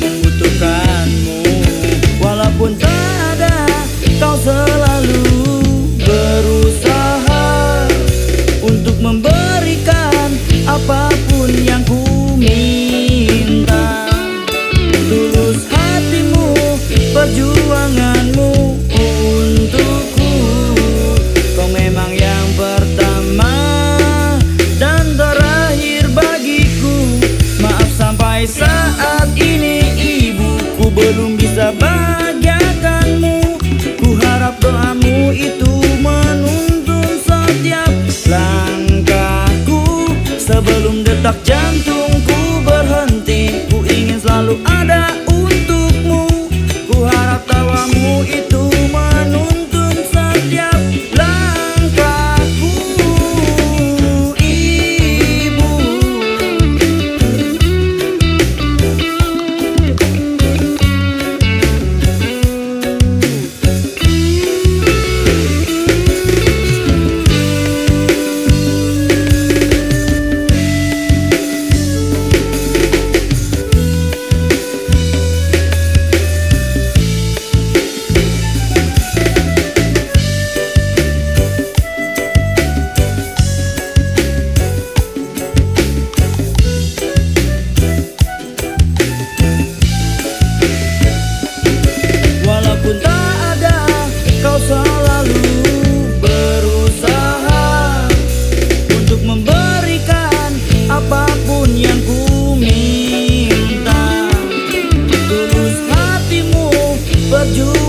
membutuhkanmu. Walaupun tak ada kau selalu berusaha Untuk memberikan apa pun yang ku minta. Tulus hatimu perjuangan a But you